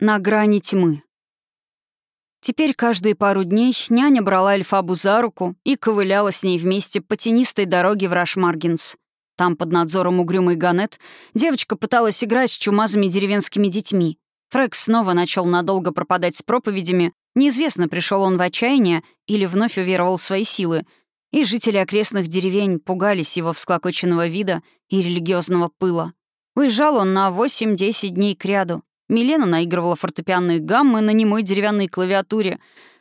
На грани тьмы. Теперь каждые пару дней няня брала Эльфабу за руку и ковыляла с ней вместе по тенистой дороге в Рашмаргинс. Там, под надзором угрюмой Ганет, девочка пыталась играть с чумазыми деревенскими детьми. Фрэг снова начал надолго пропадать с проповедями. Неизвестно, пришел он в отчаяние или вновь уверовал в свои силы. И жители окрестных деревень пугались его всклокоченного вида и религиозного пыла. Уезжал он на 8-10 дней кряду, Милена наигрывала фортепианные гаммы на немой деревянной клавиатуре,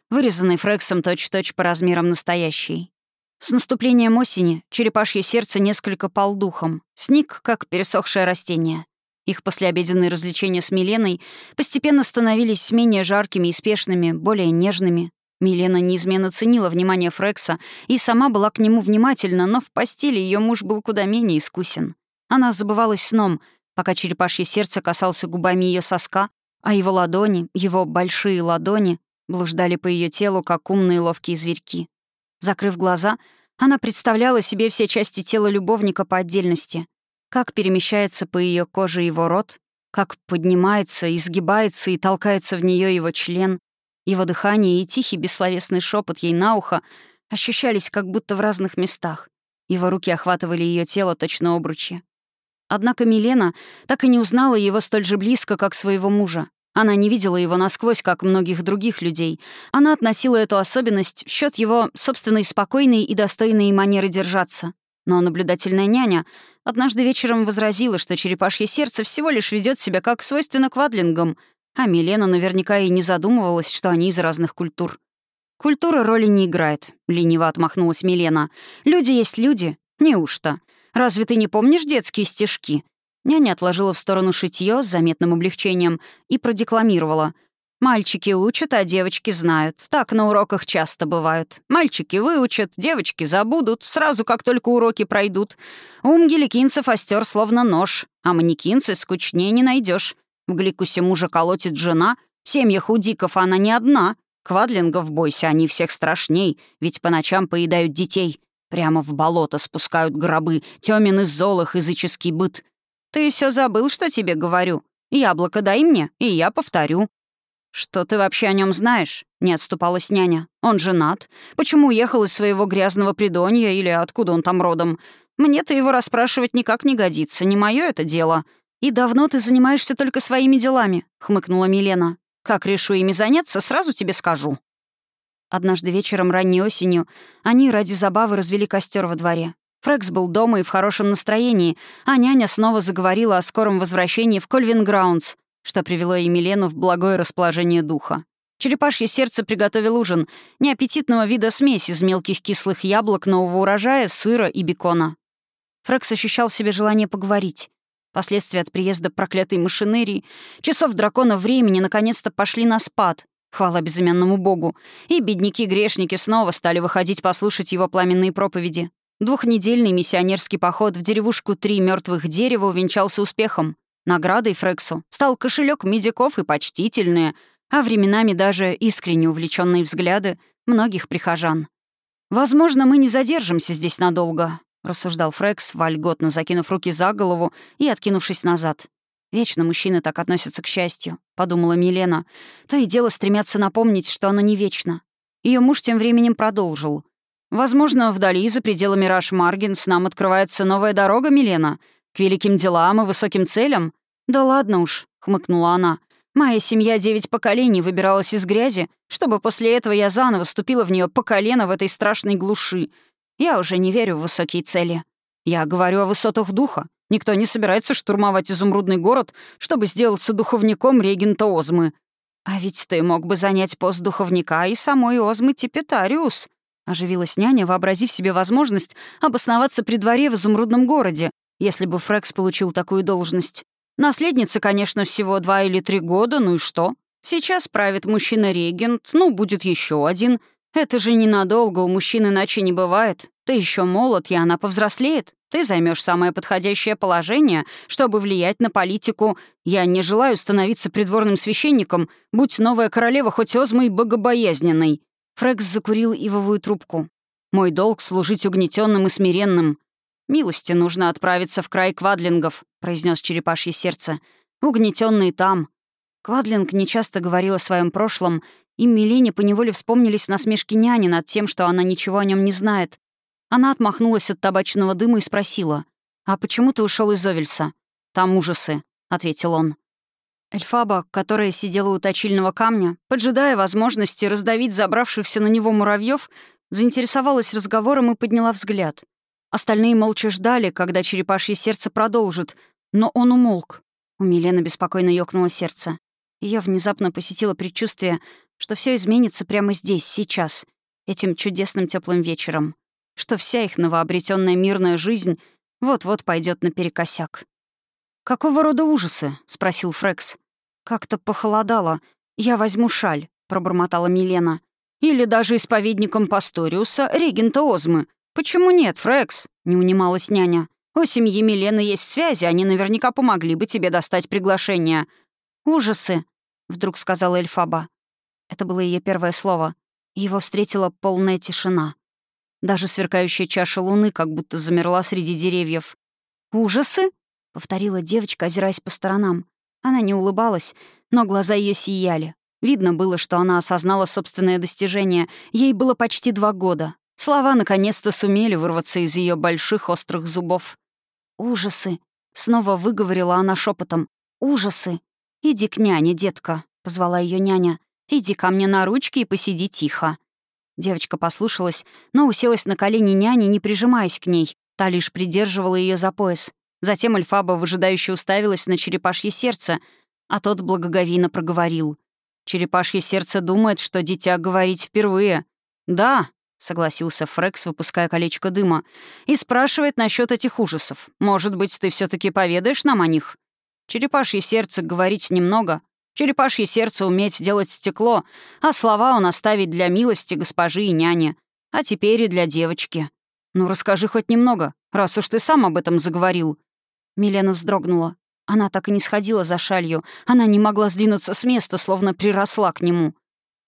вырезанной Фрексом точь-в-точь по размерам настоящей. С наступлением осени черепашье сердце несколько пал духом, сник, как пересохшее растение. Их послеобеденные развлечения с Миленой постепенно становились менее жаркими и спешными, более нежными. Милена неизменно ценила внимание Фрекса и сама была к нему внимательна, но в постели ее муж был куда менее искусен. Она забывалась сном — пока черепашье сердце касался губами ее соска, а его ладони, его большие ладони, блуждали по ее телу, как умные ловкие зверьки. Закрыв глаза, она представляла себе все части тела любовника по отдельности. Как перемещается по ее коже его рот, как поднимается, изгибается и толкается в нее его член, его дыхание и тихий бессловесный шепот ей на ухо ощущались как будто в разных местах. Его руки охватывали ее тело точно обручи. Однако Милена так и не узнала его столь же близко, как своего мужа. Она не видела его насквозь, как многих других людей. Она относила эту особенность в счет его собственной спокойной и достойной манеры держаться. Но наблюдательная няня однажды вечером возразила, что черепашье сердце всего лишь ведет себя как свойственно квадлингам, а Милена наверняка и не задумывалась, что они из разных культур. «Культура роли не играет», — лениво отмахнулась Милена. «Люди есть люди. Неужто? Разве ты не помнишь детские стишки?» Няня отложила в сторону шитье с заметным облегчением и продекламировала. «Мальчики учат, а девочки знают. Так на уроках часто бывают. Мальчики выучат, девочки забудут, сразу как только уроки пройдут. Ум геликинцев остер словно нож, а манекинцы скучнее не найдешь. В гликусе мужа колотит жена, в семьях у диков она не одна. Квадлингов бойся, они всех страшней, ведь по ночам поедают детей. Прямо в болото спускают гробы, тёмен из золых языческий быт. Ты все забыл, что тебе говорю? Яблоко дай мне, и я повторю». «Что ты вообще о нем знаешь?» — не отступалась няня. «Он женат. Почему уехал из своего грязного придонья или откуда он там родом? Мне-то его расспрашивать никак не годится, не мое это дело». «И давно ты занимаешься только своими делами?» — хмыкнула Милена. «Как решу ими заняться, сразу тебе скажу». Однажды вечером ранней осенью они ради забавы развели костер во дворе. Фрекс был дома и в хорошем настроении, а няня снова заговорила о скором возвращении в Кольвин Граундс, что привело Емелену в благое расположение духа. Черепашье сердце приготовил ужин, неаппетитного вида смесь из мелких кислых яблок нового урожая, сыра и бекона. Фрекс ощущал в себе желание поговорить. Последствия от приезда проклятой машинерии, часов дракона времени наконец-то пошли на спад, Хвала безымянному богу. И бедняки-грешники снова стали выходить послушать его пламенные проповеди. Двухнедельный миссионерский поход в деревушку «Три мертвых дерева» увенчался успехом. Наградой Фрексу стал кошелек медиков и почтительные, а временами даже искренне увлеченные взгляды многих прихожан. «Возможно, мы не задержимся здесь надолго», — рассуждал Фрекс, вольготно закинув руки за голову и откинувшись назад. «Вечно мужчины так относятся к счастью», — подумала Милена. То и дело стремятся напомнить, что оно не вечно. Ее муж тем временем продолжил. «Возможно, вдали, за пределами Раш Маргинс, нам открывается новая дорога, Милена, к великим делам и высоким целям». «Да ладно уж», — хмыкнула она. «Моя семья девять поколений выбиралась из грязи, чтобы после этого я заново ступила в нее по колено в этой страшной глуши. Я уже не верю в высокие цели. Я говорю о высотах духа, Никто не собирается штурмовать изумрудный город, чтобы сделаться духовником регента Озмы. А ведь ты мог бы занять пост духовника и самой Озмы Типетариус. Оживилась няня, вообразив себе возможность обосноваться при дворе в изумрудном городе, если бы Фрекс получил такую должность. Наследница, конечно, всего два или три года, ну и что? Сейчас правит мужчина-регент, ну, будет еще один. Это же ненадолго, у мужчин иначе не бывает. Ты еще молод, и она повзрослеет. Ты займешь самое подходящее положение, чтобы влиять на политику. Я не желаю становиться придворным священником, будь новая королева хоть озмой богобоязненной». Фрекс закурил ивовую трубку. «Мой долг — служить угнетенным и смиренным. Милости нужно отправиться в край квадлингов», — произнес черепашье сердце. «Угнетенные там». Квадлинг нечасто говорил о своем прошлом, и Милене поневоле вспомнились насмешки няни над тем, что она ничего о нем не знает. Она отмахнулась от табачного дыма и спросила, «А почему ты ушел из Овельса?» «Там ужасы», — ответил он. Эльфаба, которая сидела у точильного камня, поджидая возможности раздавить забравшихся на него муравьев, заинтересовалась разговором и подняла взгляд. Остальные молча ждали, когда черепашье сердце продолжит, но он умолк. У Милены беспокойно ёкнуло сердце. Ее внезапно посетило предчувствие, что все изменится прямо здесь, сейчас, этим чудесным теплым вечером, что вся их новообретенная мирная жизнь вот-вот пойдет наперекосяк. «Какого рода ужасы?» — спросил Фрекс. «Как-то похолодало. Я возьму шаль», — пробормотала Милена. «Или даже исповедником Пасториуса, регента Озмы. Почему нет, Фрекс?» — не унималась няня. «У семьи Милены есть связи, они наверняка помогли бы тебе достать приглашение». «Ужасы», — вдруг сказала Эльфаба. Это было ее первое слово. Его встретила полная тишина. Даже сверкающая чаша луны как будто замерла среди деревьев. «Ужасы?» — повторила девочка, озираясь по сторонам. Она не улыбалась, но глаза ее сияли. Видно было, что она осознала собственное достижение. Ей было почти два года. Слова наконец-то сумели вырваться из ее больших острых зубов. «Ужасы!» — снова выговорила она шепотом. «Ужасы! Иди к няне, детка!» — позвала ее няня. «Иди ко мне на ручки и посиди тихо». Девочка послушалась, но уселась на колени няни, не прижимаясь к ней. Та лишь придерживала ее за пояс. Затем Альфаба выжидающе уставилась на черепашье сердце, а тот благоговейно проговорил. «Черепашье сердце думает, что дитя говорить впервые». «Да», — согласился Фрекс, выпуская колечко дыма, «и спрашивает насчет этих ужасов. Может быть, ты все таки поведаешь нам о них?» Черепашье сердце говорить немного, Черепашье сердце уметь делать стекло, а слова он оставить для милости госпожи и няни. А теперь и для девочки. Ну, расскажи хоть немного, раз уж ты сам об этом заговорил». Милена вздрогнула. Она так и не сходила за шалью. Она не могла сдвинуться с места, словно приросла к нему.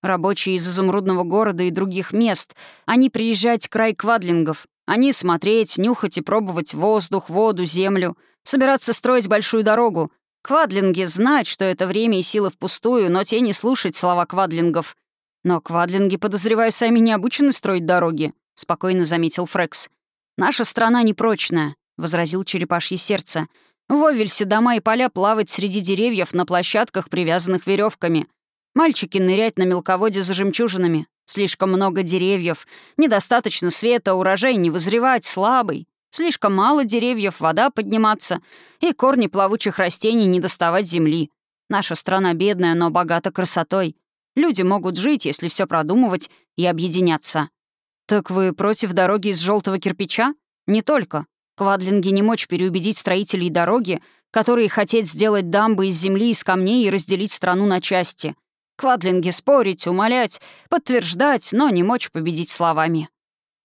Рабочие из изумрудного города и других мест, они приезжать край квадлингов. Они смотреть, нюхать и пробовать воздух, воду, землю. Собираться строить большую дорогу. Квадлинги знать, что это время и силы впустую, но те не слушать слова квадлингов. Но квадлинги, подозреваю, сами не обучены строить дороги, — спокойно заметил Фрекс. «Наша страна непрочная», — возразил черепашье сердце. «В Овельсе дома и поля плавать среди деревьев на площадках, привязанных веревками. Мальчики нырять на мелководье за жемчужинами. Слишком много деревьев, недостаточно света, урожай не вызревать, слабый. Слишком мало деревьев, вода подниматься, и корни плавучих растений не доставать земли. Наша страна бедная, но богата красотой. Люди могут жить, если все продумывать и объединяться. Так вы против дороги из желтого кирпича? Не только. Квадлинги не мочь переубедить строителей дороги, которые хотят сделать дамбы из земли, из камней и разделить страну на части. Квадлинги спорить, умолять, подтверждать, но не мочь победить словами.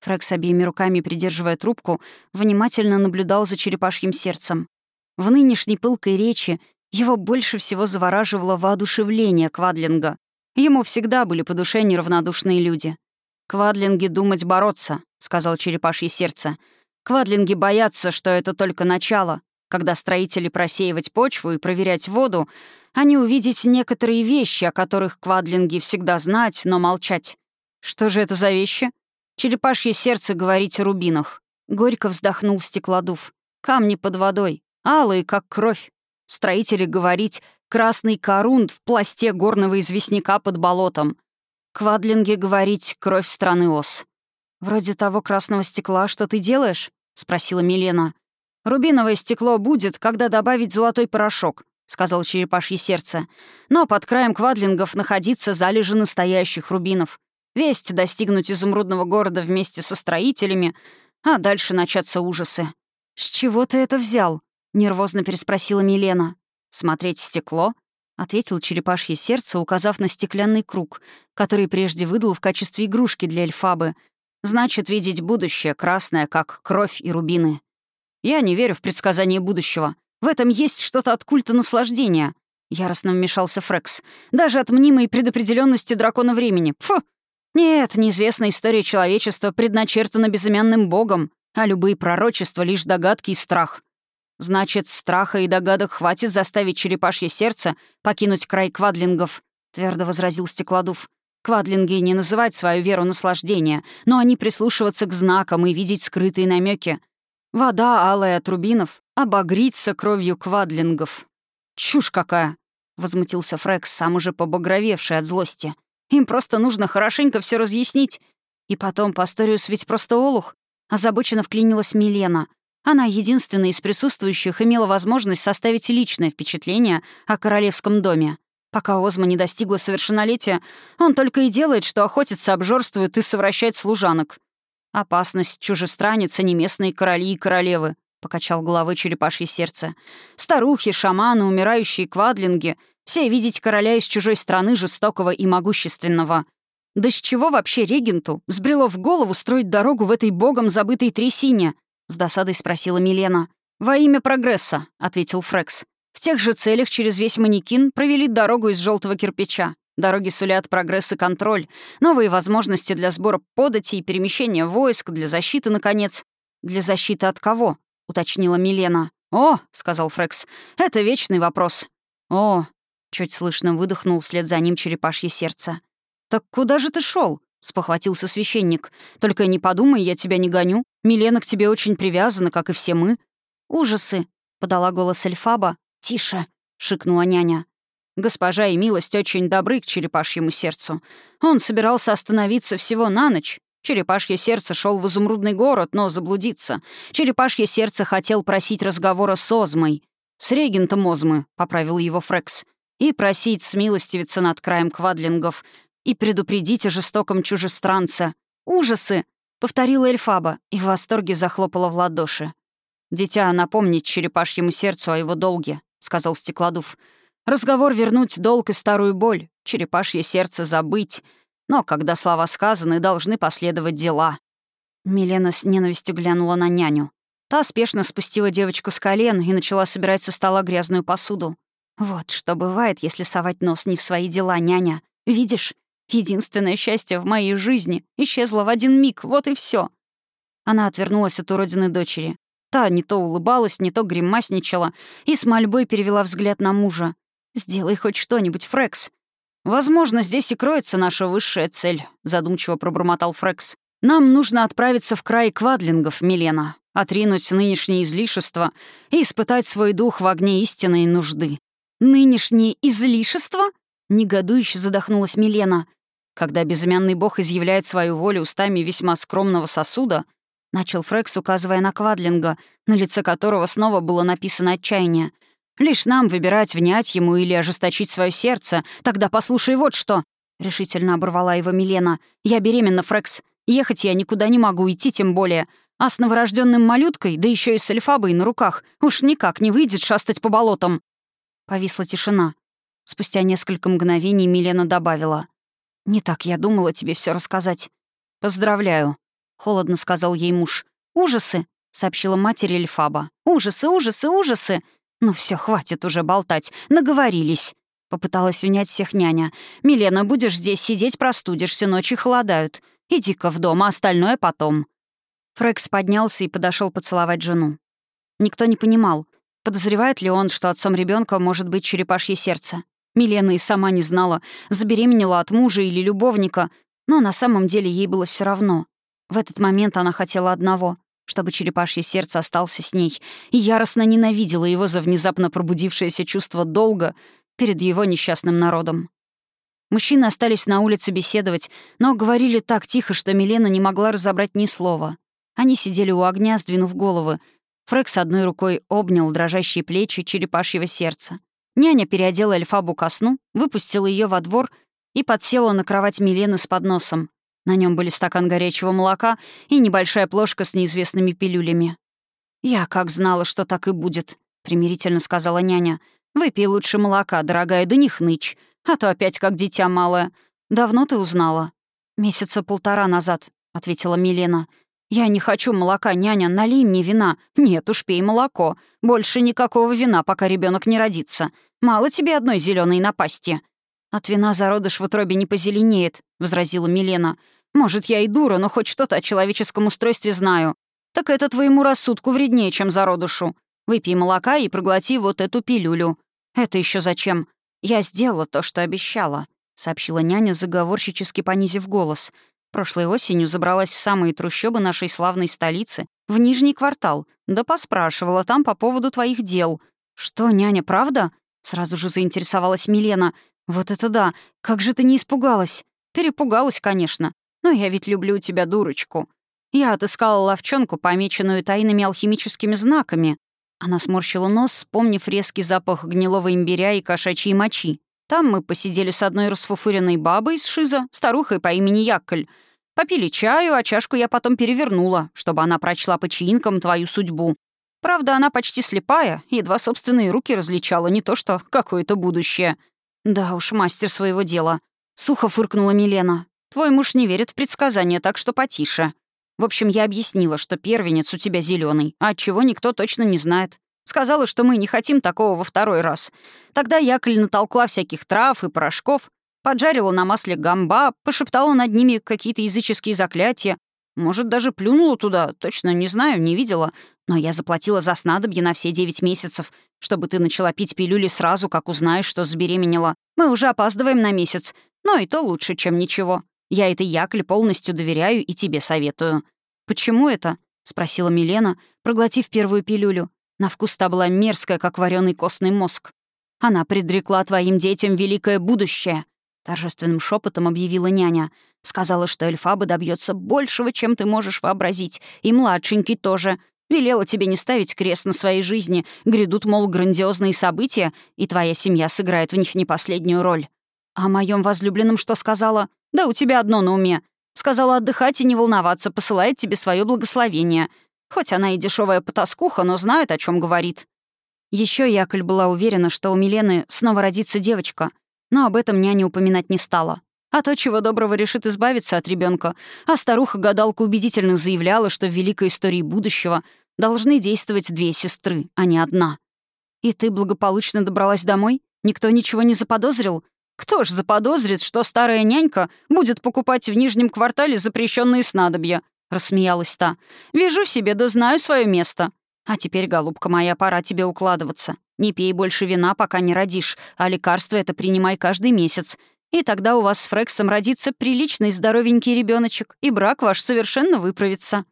Фрэг с обеими руками, придерживая трубку, внимательно наблюдал за черепашьим сердцем. В нынешней пылкой речи его больше всего завораживало воодушевление Квадлинга. Ему всегда были по душе неравнодушные люди. «Квадлинги думать бороться», — сказал черепашье сердце. «Квадлинги боятся, что это только начало. Когда строители просеивать почву и проверять воду, они увидеть некоторые вещи, о которых квадлинги всегда знать, но молчать. Что же это за вещи? Черепашье сердце говорить о рубинах. Горько вздохнул стеклодув. Камни под водой, алые, как кровь. Строители говорить красный корунд в пласте горного известняка под болотом. Квадлинги говорить кровь страны ос. «Вроде того красного стекла, что ты делаешь?» — спросила Милена. «Рубиновое стекло будет, когда добавить золотой порошок», — сказал черепашье сердце. «Но под краем квадлингов находится залежи настоящих рубинов. Весть достигнуть изумрудного города вместе со строителями, а дальше начаться ужасы. «С чего ты это взял?» — нервозно переспросила Милена. «Смотреть стекло?» — ответил черепашье сердце, указав на стеклянный круг, который прежде выдал в качестве игрушки для эльфабы. «Значит, видеть будущее, красное, как кровь и рубины. Я не верю в предсказание будущего. В этом есть что-то от культа наслаждения». Яростно вмешался Фрекс. «Даже от мнимой предопределенности дракона времени. Фу! Нет, неизвестная история человечества предначертана безымянным богом, а любые пророчества — лишь догадки и страх. Значит, страха и догадок хватит заставить черепашье сердце покинуть край квадлингов», — твердо возразил Стеклодув. «Квадлинги не называть свою веру наслаждения, но они прислушиваться к знакам и видеть скрытые намеки. Вода, алая от рубинов, обогрится кровью квадлингов». «Чушь какая!» — возмутился Фрекс, сам уже побагровевший от злости. «Им просто нужно хорошенько все разъяснить. И потом, Пасториус ведь просто олух». Озабоченно вклинилась Милена. Она, единственная из присутствующих, имела возможность составить личное впечатление о королевском доме. Пока Озма не достигла совершеннолетия, он только и делает, что охотится, обжорствует и совращает служанок. Опасность чужестранец, а не местные короли и королевы покачал головой черепашье сердце. «Старухи, шаманы, умирающие квадлинги — все видеть короля из чужой страны жестокого и могущественного. Да с чего вообще регенту взбрело в голову строить дорогу в этой богом забытой трясине?» — с досадой спросила Милена. «Во имя прогресса», — ответил Фрекс. «В тех же целях через весь манекин провели дорогу из желтого кирпича. Дороги сулят прогресс и контроль, новые возможности для сбора податей, перемещения войск, для защиты, наконец. Для защиты от кого? — уточнила Милена. «О», — сказал Фрекс, — «это вечный вопрос». «О», — чуть слышно выдохнул вслед за ним черепашье сердце. «Так куда же ты шел? спохватился священник. «Только не подумай, я тебя не гоню. Милена к тебе очень привязана, как и все мы». «Ужасы», — подала голос Эльфаба. «Тише», — шикнула няня. Госпожа и милость очень добры к черепашьему сердцу. Он собирался остановиться всего на ночь, Черепашье сердце шел в изумрудный город, но заблудиться. Черепашье сердце хотел просить разговора с Озмой. «С регентом Озмы», — поправил его Фрекс. «И просить смилостивиться над краем квадлингов. И предупредить о жестоком чужестранце. Ужасы!» — повторила Эльфаба и в восторге захлопала в ладоши. «Дитя напомнить черепашьему сердцу о его долге», — сказал Стеклодув. «Разговор вернуть долг и старую боль, черепашье сердце забыть». Но когда слова сказаны, должны последовать дела». Милена с ненавистью глянула на няню. Та спешно спустила девочку с колен и начала собирать со стола грязную посуду. «Вот что бывает, если совать нос не в свои дела, няня. Видишь, единственное счастье в моей жизни исчезло в один миг, вот и все. Она отвернулась от уродины дочери. Та не то улыбалась, не то гримасничала и с мольбой перевела взгляд на мужа. «Сделай хоть что-нибудь, Фрекс. «Возможно, здесь и кроется наша высшая цель», — задумчиво пробормотал Фрекс. «Нам нужно отправиться в край квадлингов, Милена, отринуть нынешние излишества и испытать свой дух в огне истинной нужды». «Нынешние излишества?» — негодующе задохнулась Милена. Когда безымянный бог изъявляет свою волю устами весьма скромного сосуда, начал Фрекс, указывая на Квадлинга, на лице которого снова было написано отчаяние — Лишь нам выбирать, внять ему или ожесточить свое сердце. Тогда послушай вот что!» Решительно оборвала его Милена. «Я беременна, Фрекс. Ехать я никуда не могу, идти тем более. А с новорожденным малюткой, да еще и с эльфабой на руках, уж никак не выйдет шастать по болотам». Повисла тишина. Спустя несколько мгновений Милена добавила. «Не так я думала тебе все рассказать». «Поздравляю», — холодно сказал ей муж. «Ужасы», — сообщила матери Эльфаба. «Ужасы, ужасы, ужасы! «Ну все, хватит уже болтать. Наговорились». Попыталась унять всех няня. «Милена, будешь здесь сидеть, простудишься, ночи холодают. Иди-ка в дом, а остальное потом». Фрекс поднялся и подошел поцеловать жену. Никто не понимал, подозревает ли он, что отцом ребенка может быть черепашье сердце. Милена и сама не знала, забеременела от мужа или любовника, но на самом деле ей было все равно. В этот момент она хотела одного чтобы черепашье сердце остался с ней, и яростно ненавидела его за внезапно пробудившееся чувство долга перед его несчастным народом. Мужчины остались на улице беседовать, но говорили так тихо, что Милена не могла разобрать ни слова. Они сидели у огня, сдвинув головы. Фрекс одной рукой обнял дрожащие плечи черепашьего сердца. Няня переодела Эльфабу ко сну, выпустила ее во двор и подсела на кровать Милены с подносом. На нем были стакан горячего молока и небольшая плошка с неизвестными пилюлями. «Я как знала, что так и будет», — примирительно сказала няня. «Выпей лучше молока, дорогая, да не хнычь, а то опять как дитя малое. Давно ты узнала?» «Месяца полтора назад», — ответила Милена. «Я не хочу молока, няня, налей мне вина. Нет уж, пей молоко. Больше никакого вина, пока ребенок не родится. Мало тебе одной зеленой напасти». «От вина зародыш в утробе не позеленеет», — возразила Милена. Может, я и дура, но хоть что-то о человеческом устройстве знаю. Так это твоему рассудку вреднее, чем зародышу. Выпей молока и проглоти вот эту пилюлю». «Это еще зачем?» «Я сделала то, что обещала», — сообщила няня, заговорщически понизив голос. «Прошлой осенью забралась в самые трущобы нашей славной столицы, в Нижний квартал, да поспрашивала там по поводу твоих дел». «Что, няня, правда?» — сразу же заинтересовалась Милена. «Вот это да! Как же ты не испугалась?» «Перепугалась, конечно. Но я ведь люблю тебя, дурочку. Я отыскала ловчонку, помеченную тайными алхимическими знаками. Она сморщила нос, вспомнив резкий запах гнилого имбиря и кошачьей мочи. Там мы посидели с одной расфуфыренной бабой из Шиза, старухой по имени Якколь. Попили чаю, а чашку я потом перевернула, чтобы она прочла по чаинкам твою судьбу. Правда, она почти слепая, едва собственные руки различала, не то что какое-то будущее. Да уж, мастер своего дела. Сухо фыркнула Милена. Твой муж не верит в предсказания, так что потише. В общем, я объяснила, что первенец у тебя зеленый, а от чего никто точно не знает. Сказала, что мы не хотим такого во второй раз. Тогда Якль натолкла всяких трав и порошков, поджарила на масле гамба, пошептала над ними какие-то языческие заклятия. Может, даже плюнула туда, точно не знаю, не видела. Но я заплатила за снадобье на все девять месяцев, чтобы ты начала пить пилюли сразу, как узнаешь, что забеременела. Мы уже опаздываем на месяц, но и то лучше, чем ничего. Я этой Якле полностью доверяю и тебе советую». «Почему это?» — спросила Милена, проглотив первую пилюлю. На вкус та была мерзкая, как вареный костный мозг. «Она предрекла твоим детям великое будущее», — торжественным шепотом объявила няня. «Сказала, что Эльфаба добьется большего, чем ты можешь вообразить, и младшенький тоже. Велела тебе не ставить крест на своей жизни. Грядут, мол, грандиозные события, и твоя семья сыграет в них не последнюю роль. А о моем возлюбленном что сказала? Да у тебя одно на уме. Сказала отдыхать и не волноваться, посылает тебе свое благословение. Хоть она и дешевая потаскуха, но знает, о чем говорит. Еще Яколь была уверена, что у Милены снова родится девочка, но об этом няня упоминать не стала. А то, чего доброго, решит избавиться от ребенка. А старуха-гадалка убедительно заявляла, что в великой истории будущего должны действовать две сестры, а не одна. «И ты благополучно добралась домой? Никто ничего не заподозрил?» Кто ж заподозрит, что старая нянька будет покупать в нижнем квартале запрещенные снадобья?» — рассмеялась та. «Вижу себе, да знаю свое место. А теперь, голубка моя, пора тебе укладываться. Не пей больше вина, пока не родишь, а лекарство это принимай каждый месяц. И тогда у вас с Фрексом родится приличный здоровенький ребеночек, и брак ваш совершенно выправится».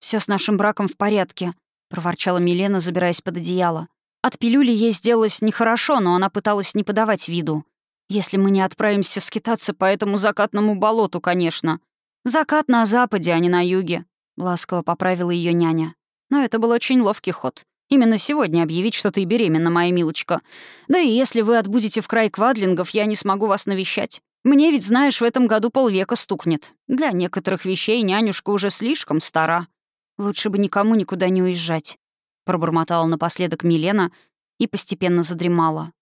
Все с нашим браком в порядке», — проворчала Милена, забираясь под одеяло. От пилюли ей сделалось нехорошо, но она пыталась не подавать виду. Если мы не отправимся скитаться по этому закатному болоту, конечно. Закат на западе, а не на юге», — ласково поправила ее няня. Но это был очень ловкий ход. Именно сегодня объявить, что ты беременна, моя милочка. Да и если вы отбудете в край квадлингов, я не смогу вас навещать. Мне ведь, знаешь, в этом году полвека стукнет. Для некоторых вещей нянюшка уже слишком стара. Лучше бы никому никуда не уезжать», — пробормотала напоследок Милена и постепенно задремала.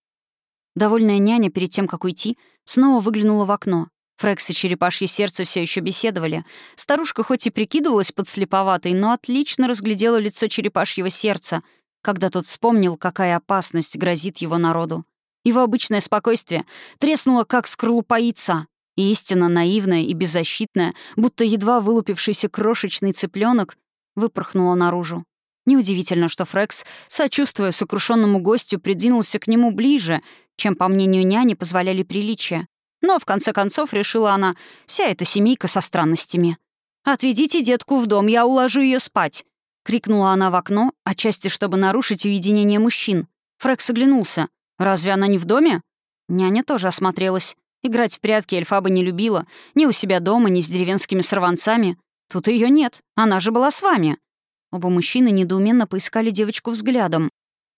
Довольная няня перед тем, как уйти, снова выглянула в окно. Фрекс и черепашье сердце все еще беседовали. Старушка хоть и прикидывалась подслеповатой, но отлично разглядела лицо черепашьего сердца, когда тот вспомнил, какая опасность грозит его народу. Его обычное спокойствие треснуло, как скорлупа яйца. И истинно наивная и беззащитная, будто едва вылупившийся крошечный цыпленок, выпорхнула наружу. Неудивительно, что Фрекс, сочувствуя сокрушенному гостю, придвинулся к нему ближе чем, по мнению няни, позволяли приличия. Но, в конце концов, решила она, вся эта семейка со странностями. «Отведите детку в дом, я уложу ее спать!» — крикнула она в окно, отчасти чтобы нарушить уединение мужчин. Фрекс оглянулся. «Разве она не в доме?» Няня тоже осмотрелась. Играть в прятки Эльфаба не любила. Ни у себя дома, ни с деревенскими сорванцами. Тут ее нет. Она же была с вами. Оба мужчины недоуменно поискали девочку взглядом.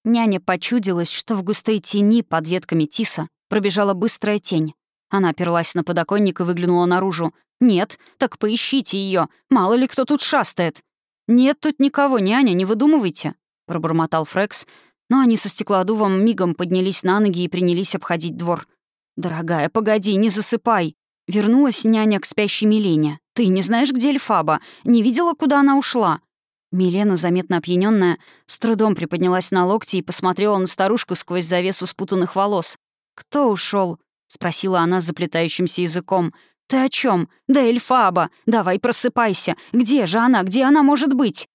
Няня почудилась, что в густой тени под ветками тиса пробежала быстрая тень. Она оперлась на подоконник и выглянула наружу. «Нет, так поищите ее. Мало ли кто тут шастает». «Нет тут никого, няня, не выдумывайте», — пробормотал Фрекс, но они со стеклодувом мигом поднялись на ноги и принялись обходить двор. «Дорогая, погоди, не засыпай!» Вернулась няня к спящей Милене. «Ты не знаешь, где Эльфаба? Не видела, куда она ушла?» Милена, заметно опьяненная, с трудом приподнялась на локти и посмотрела на старушку сквозь завесу спутанных волос. «Кто ушел? Спросила она заплетающимся языком. «Ты о чем? Да Эльфаба! Давай просыпайся! Где же она? Где она может быть?»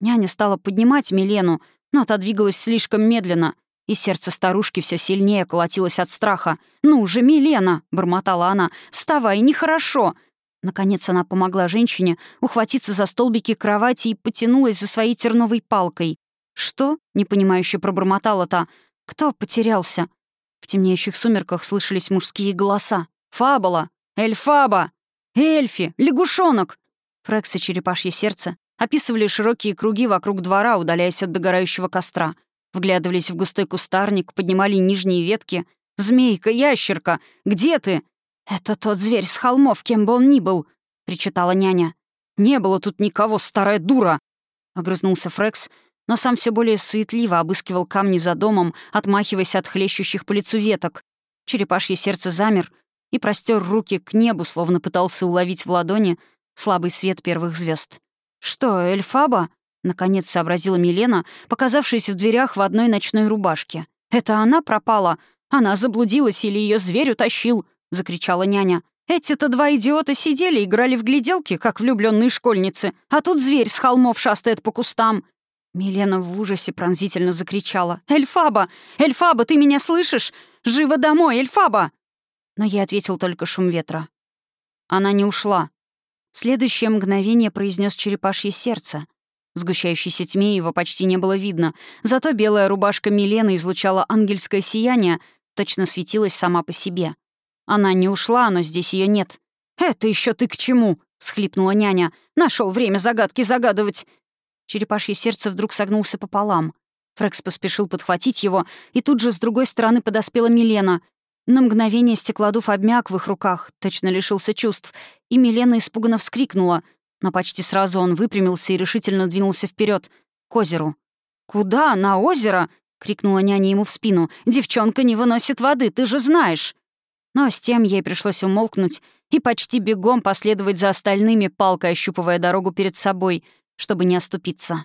Няня стала поднимать Милену, но та двигалась слишком медленно, и сердце старушки все сильнее колотилось от страха. «Ну же, Милена!» — бормотала она. «Вставай, нехорошо!» Наконец она помогла женщине ухватиться за столбики кровати и потянулась за своей терновой палкой. «Что?» — непонимающе пробормотала та. «Кто потерялся?» В темнеющих сумерках слышались мужские голоса. «Фабула! Эльфаба! Эльфи! Лягушонок!» Фрекс и черепашье сердце описывали широкие круги вокруг двора, удаляясь от догорающего костра. Вглядывались в густой кустарник, поднимали нижние ветки. «Змейка, ящерка! Где ты?» «Это тот зверь с холмов, кем бы он ни был», — причитала няня. «Не было тут никого, старая дура!» — огрызнулся Фрекс, но сам все более суетливо обыскивал камни за домом, отмахиваясь от хлещущих по лицу веток. Черепашье сердце замер и простер руки к небу, словно пытался уловить в ладони слабый свет первых звезд. «Что, Эльфаба?» — наконец сообразила Милена, показавшаяся в дверях в одной ночной рубашке. «Это она пропала? Она заблудилась или ее зверь утащил?» — закричала няня. «Эти-то два идиота сидели, играли в гляделки, как влюбленные школьницы, а тут зверь с холмов шастает по кустам». Милена в ужасе пронзительно закричала. «Эльфаба! Эльфаба, ты меня слышишь? Живо домой, Эльфаба!» Но ей ответил только шум ветра. Она не ушла. Следующее мгновение произнес черепашье сердце. В сгущающейся тьме его почти не было видно, зато белая рубашка Милены излучала ангельское сияние, точно светилась сама по себе. Она не ушла, но здесь ее нет. «Это еще ты к чему?» — всхлипнула няня. Нашел время загадки загадывать. Черепашье сердце вдруг согнулся пополам. Фрекс поспешил подхватить его, и тут же с другой стороны подоспела Милена. На мгновение стеклодув обмяк в их руках, точно лишился чувств, и Милена испуганно вскрикнула, но почти сразу он выпрямился и решительно двинулся вперед к озеру. «Куда? На озеро?» — крикнула няня ему в спину. «Девчонка не выносит воды, ты же знаешь!» Но с тем ей пришлось умолкнуть и почти бегом последовать за остальными, палкой ощупывая дорогу перед собой, чтобы не оступиться.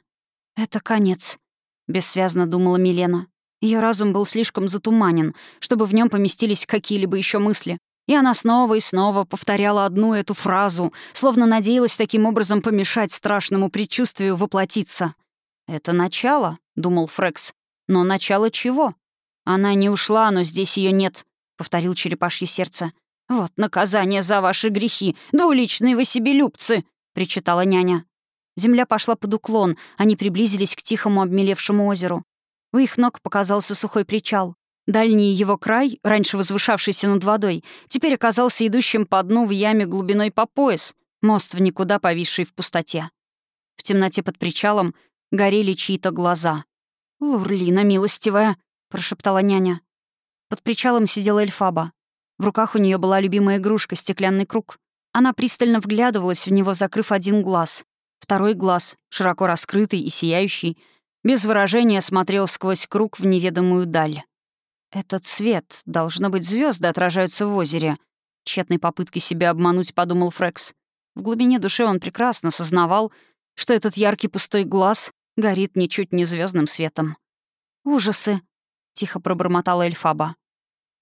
«Это конец», — бессвязно думала Милена. Ее разум был слишком затуманен, чтобы в нем поместились какие-либо еще мысли. И она снова и снова повторяла одну эту фразу, словно надеялась таким образом помешать страшному предчувствию воплотиться. «Это начало», — думал Фрекс. «Но начало чего? Она не ушла, но здесь ее нет», — повторил черепашье сердце. «Вот наказание за ваши грехи, двуличные вы себелюбцы», — причитала няня. Земля пошла под уклон, они приблизились к тихому обмелевшему озеру. У их ног показался сухой причал. Дальний его край, раньше возвышавшийся над водой, теперь оказался идущим по дну в яме глубиной по пояс, мост в никуда повисший в пустоте. В темноте под причалом горели чьи-то глаза. «Лурлина, милостивая!» — прошептала няня. Под причалом сидела Эльфаба. В руках у нее была любимая игрушка — стеклянный круг. Она пристально вглядывалась в него, закрыв один глаз. Второй глаз, широко раскрытый и сияющий, без выражения смотрел сквозь круг в неведомую даль. «Этот свет, должно быть, звезды отражаются в озере», — тщетной попытки себя обмануть, подумал Фрекс. В глубине души он прекрасно сознавал, что этот яркий пустой глаз горит ничуть не звездным светом. «Ужасы!» — тихо пробормотала Эльфаба.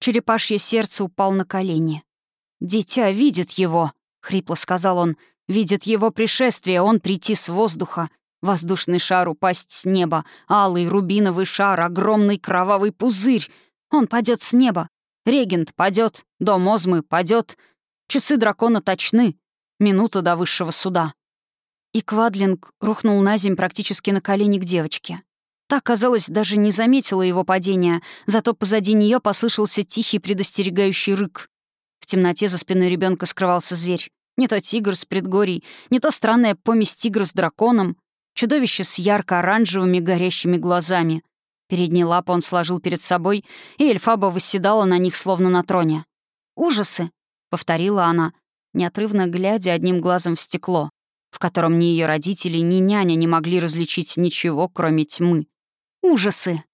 Черепашье сердце упал на колени. «Дитя видит его», — хрипло сказал он. «Видит его пришествие, он прийти с воздуха. Воздушный шар упасть с неба, алый рубиновый шар, огромный кровавый пузырь. Он падет с неба. Регент падет, дом Озмы падет. Часы дракона точны. Минута до высшего суда. И Квадлинг рухнул на земь практически на колени к девочке. Та, казалось, даже не заметила его падения, зато позади нее послышался тихий предостерегающий рык. В темноте за спиной ребенка скрывался зверь. Не то тигр с предгорий, не то странная помесь тигра с драконом. Чудовище с ярко-оранжевыми горящими глазами. Передние лапы он сложил перед собой, и Эльфаба восседала на них, словно на троне. «Ужасы!» — повторила она, неотрывно глядя одним глазом в стекло, в котором ни ее родители, ни няня не могли различить ничего, кроме тьмы. «Ужасы!»